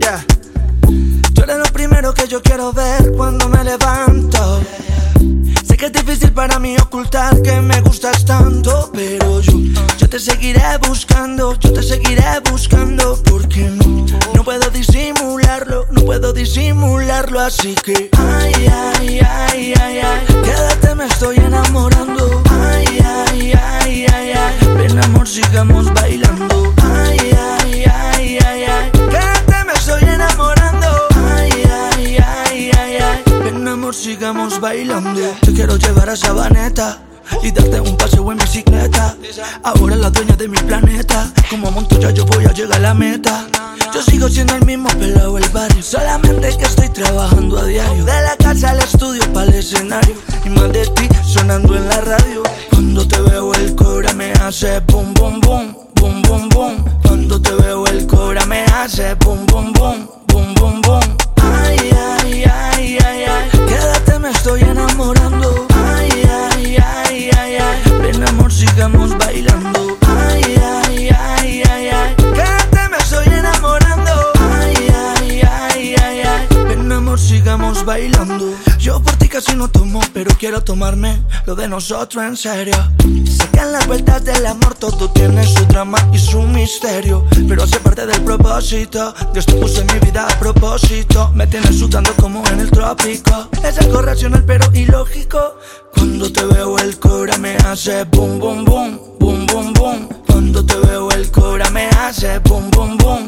Yeah. Tú eres lo primero que yo quiero ver cuando me levanto. Sé que es difícil para mí ocultar que me gustas tanto, pero yo, yo te seguiré buscando, yo te seguiré buscando, porque no, no puedo disimularlo, no puedo disimularlo, así que ay, ay, ay, ay, ay, quédate, me estoy amor, sigamos bailando, ay, ay, ay, ay, ay, quédate, me estoy enamorando, ay, ay, ay, ay, ay, ven amor, sigamos bailando, te quiero llevar a Sabaneta. Y darte un paseo en bicicleta. Ahora la dueña de mi planeta. Como Montoya yo voy a llegar a la meta. Yo sigo siendo el mismo pelado del barrio. Solamente que estoy trabajando a diario. De la casa al estudio para el escenario. Y más de ti sonando en la radio hace bum bum bum Bum bum bum Cuando te veo el cora me hace bum bum bum Bum bum bum sigamos bailando. Yo por ti casi no tomo Pero quiero tomarme lo de nosotros en serio. En las vueltas del amor todo tiene su drama y su misterio Pero hace parte del propósito. Dios te puso en mi vida a propósito. Me tienes sudando como en el trópico. Es algo racional pero ilógico. Cuando te veo el cora me hace boom boom boom Boom boom boom. Cuando te veo el cora me hace boom boom Boom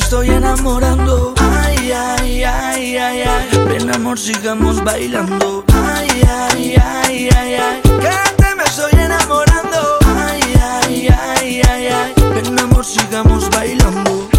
estoy enamorando. Ay, ay, ay, ay, ay. Ven amor sigamos bailando. Ay, ay, ay, ay, ay. Quédate me estoy enamorando. Ay, ay, ay, ay, ay. Ven amor sigamos bailando